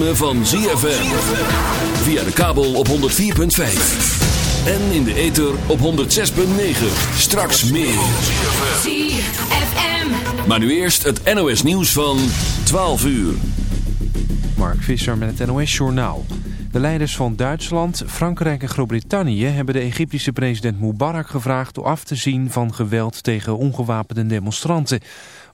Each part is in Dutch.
ritme van ZFM. Via de kabel op 104.5. En in de ether op 106.9. Straks meer. ZFM. Maar nu eerst het NOS nieuws van 12 uur. Mark Visser met het NOS Journaal. De leiders van Duitsland, Frankrijk en Groot-Brittannië hebben de Egyptische president Mubarak gevraagd af te zien van geweld tegen ongewapende demonstranten.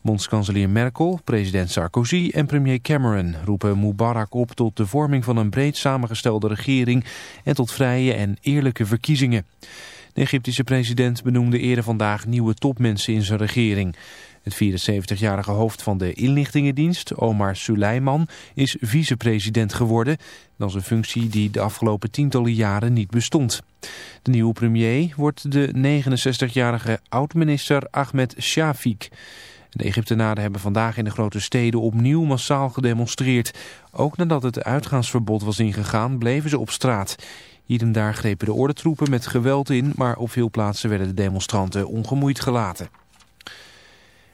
Bondskanselier Merkel, president Sarkozy en premier Cameron roepen Mubarak op tot de vorming van een breed samengestelde regering en tot vrije en eerlijke verkiezingen. De Egyptische president benoemde eerder vandaag nieuwe topmensen in zijn regering. Het 74-jarige hoofd van de inlichtingendienst, Omar Suleiman, is vicepresident geworden. Dat is een functie die de afgelopen tientallen jaren niet bestond. De nieuwe premier wordt de 69-jarige oud-minister Ahmed Shafik. De Egyptenaren hebben vandaag in de grote steden opnieuw massaal gedemonstreerd. Ook nadat het uitgaansverbod was ingegaan, bleven ze op straat. Hier en daar grepen de ordentroepen met geweld in, maar op veel plaatsen werden de demonstranten ongemoeid gelaten.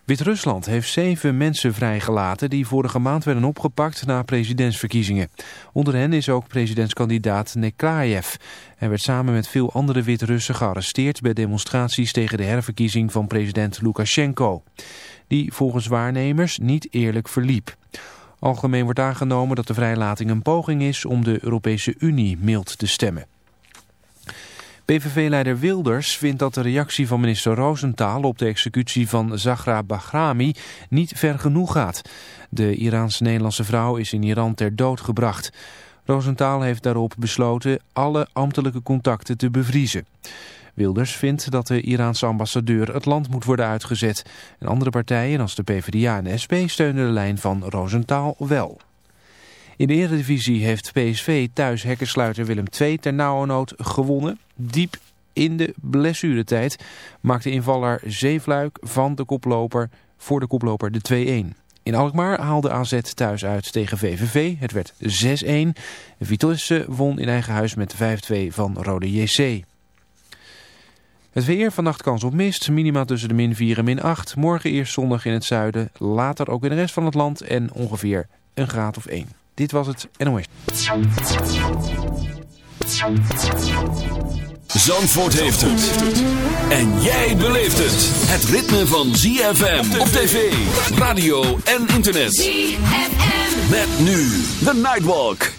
Wit-Rusland heeft zeven mensen vrijgelaten die vorige maand werden opgepakt na presidentsverkiezingen. Onder hen is ook presidentskandidaat Nekrayev. Hij werd samen met veel andere Wit-Russen gearresteerd bij demonstraties tegen de herverkiezing van president Lukashenko. Die volgens waarnemers niet eerlijk verliep. Algemeen wordt aangenomen dat de vrijlating een poging is om de Europese Unie mild te stemmen. PVV-leider Wilders vindt dat de reactie van minister Rosenthal op de executie van Zahra Bahrami niet ver genoeg gaat. De Iraans-Nederlandse vrouw is in Iran ter dood gebracht. Rosenthal heeft daarop besloten alle ambtelijke contacten te bevriezen. Wilders vindt dat de Iraanse ambassadeur het land moet worden uitgezet. En andere partijen als de PvdA en de SP steunen de lijn van Rosenthal wel. In de Eredivisie heeft PSV thuis hekkersluiter Willem II ter nauwernood gewonnen. Diep in de blessuretijd maakte invaller Zeefluik van de koploper voor de koploper de 2-1. In Alkmaar haalde AZ thuis uit tegen VVV. Het werd 6-1. Vitesse won in eigen huis met 5-2 van Rode JC. Het weer, vannacht kans op mist, minima tussen de min 4 en min 8. Morgen eerst zonnig in het zuiden, later ook in de rest van het land en ongeveer een graad of 1. Dit was het NOS. Zandvoort heeft het. En jij beleeft het. Het ritme van ZFM op tv, radio en internet. ZFM. Met nu The Nightwalk.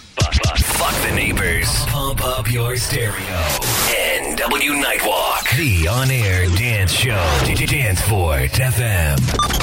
Fuck the neighbors. Pump up your stereo. NW Nightwalk. The on-air dance show. Danceport FM.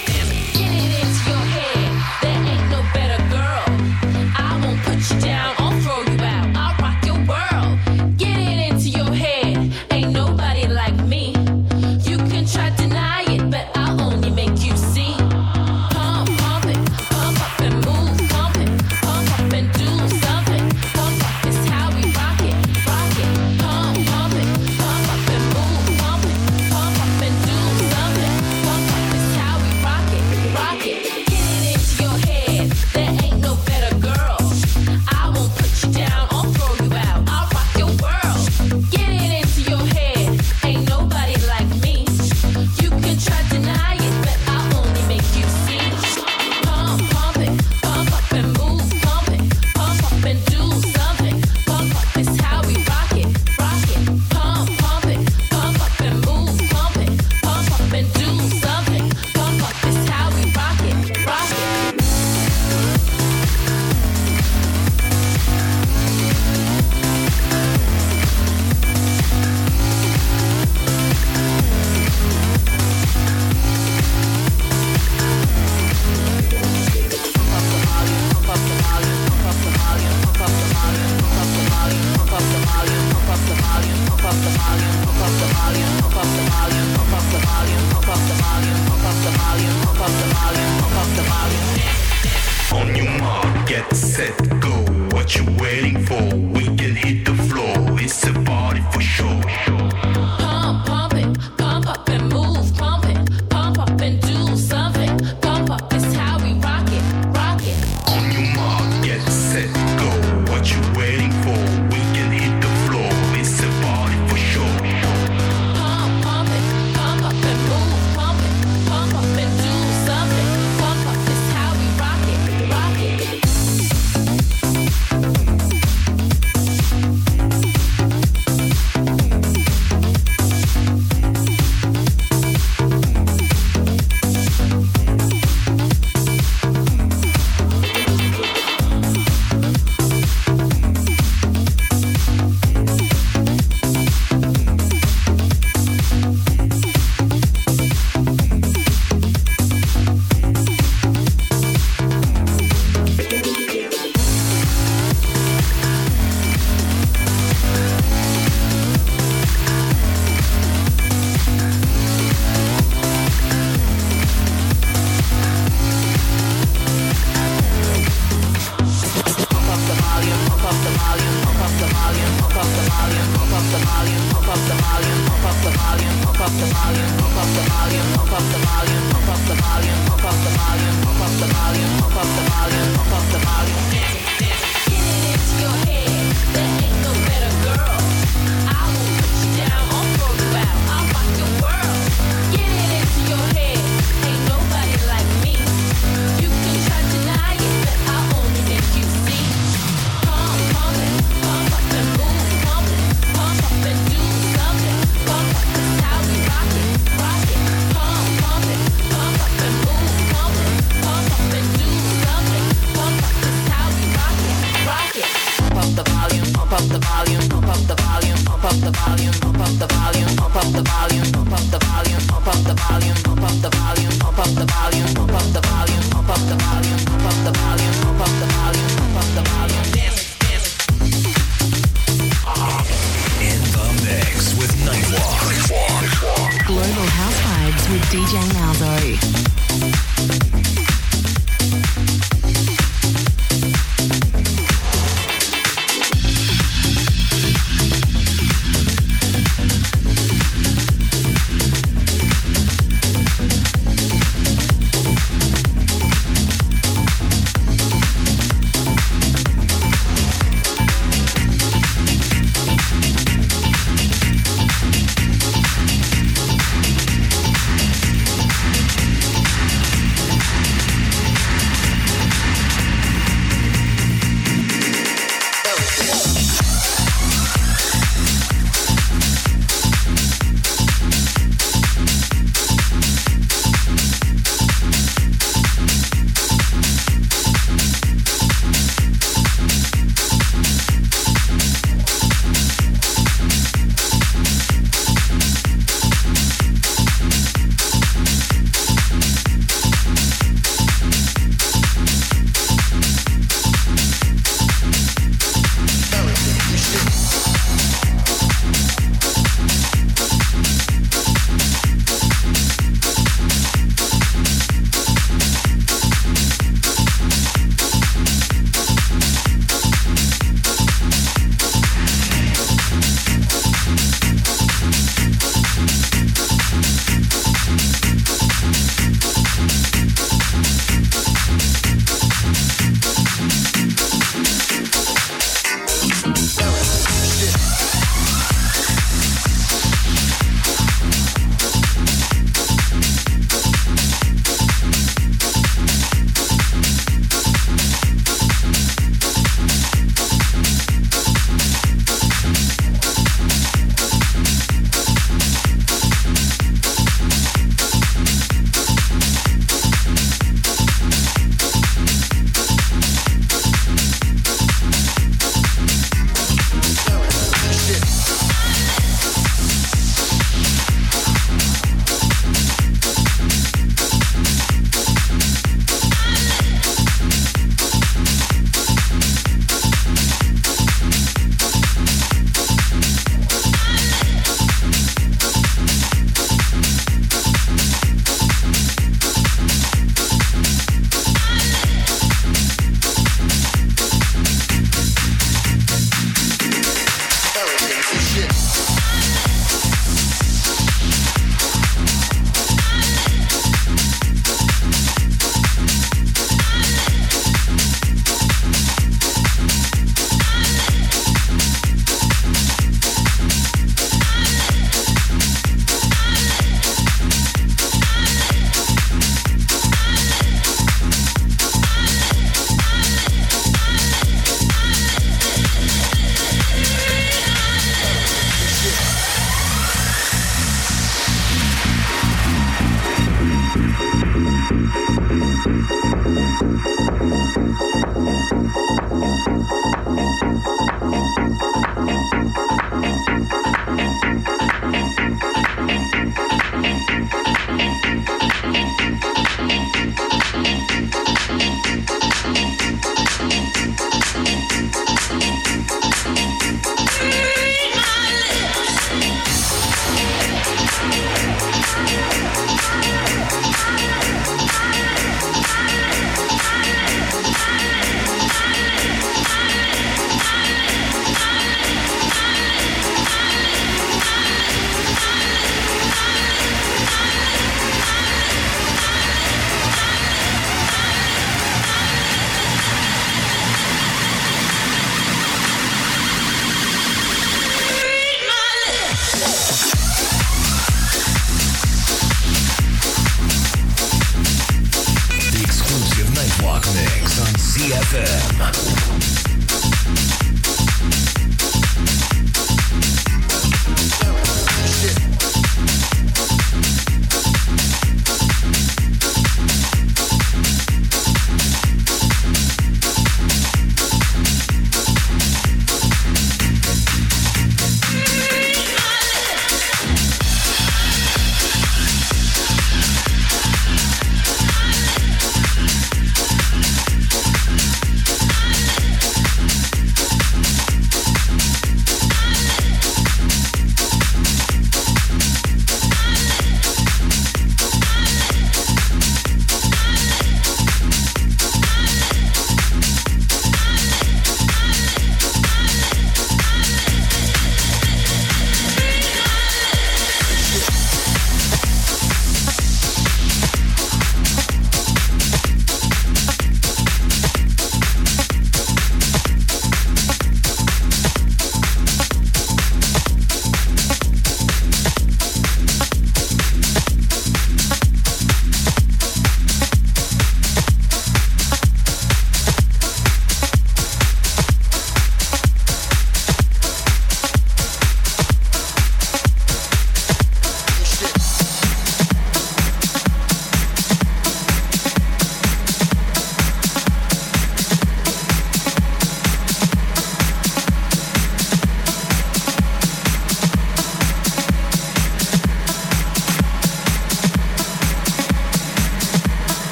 Set, go. What you waiting for? We can hit the floor. It's a party for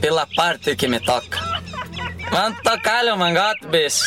pela parte que me toca. quanto tocar-lhe um mangote, bicho.